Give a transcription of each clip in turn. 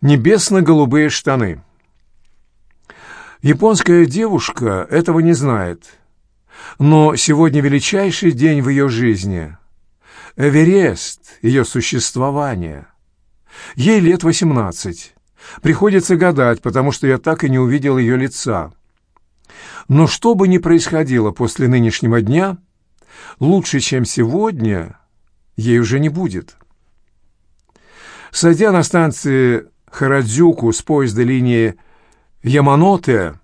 Небесно-голубые штаны. Японская девушка этого не знает. Но сегодня величайший день в ее жизни. Эверест ее существования. Ей лет восемнадцать. Приходится гадать, потому что я так и не увидел ее лица. Но что бы ни происходило после нынешнего дня, лучше, чем сегодня, ей уже не будет. Сойдя на станции Харадзюку с поезда линии Яманоте,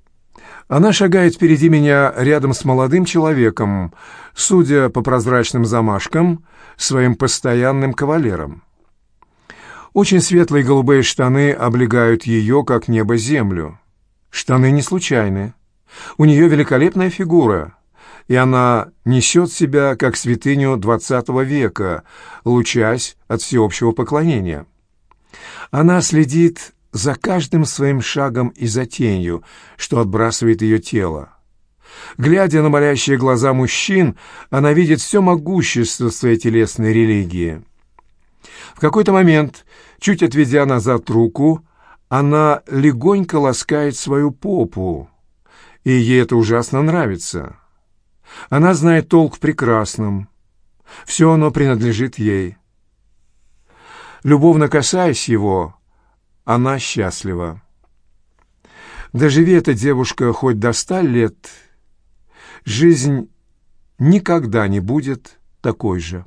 она шагает впереди меня рядом с молодым человеком, судя по прозрачным замашкам, своим постоянным кавалером. Очень светлые голубые штаны облегают ее, как небо, землю. Штаны не случайны. У нее великолепная фигура, и она несет себя, как святыню двадцатого века, лучась от всеобщего поклонения. Она следит за каждым своим шагом и за тенью, что отбрасывает ее тело. Глядя на молящие глаза мужчин, она видит все могущество своей телесной религии. В какой-то момент, чуть отведя назад руку, она легонько ласкает свою попу, и ей это ужасно нравится. Она знает толк в прекрасном. Все оно принадлежит ей. Любовно касаясь его, она счастлива. Доживи эта девушка хоть до ста лет, жизнь никогда не будет такой же.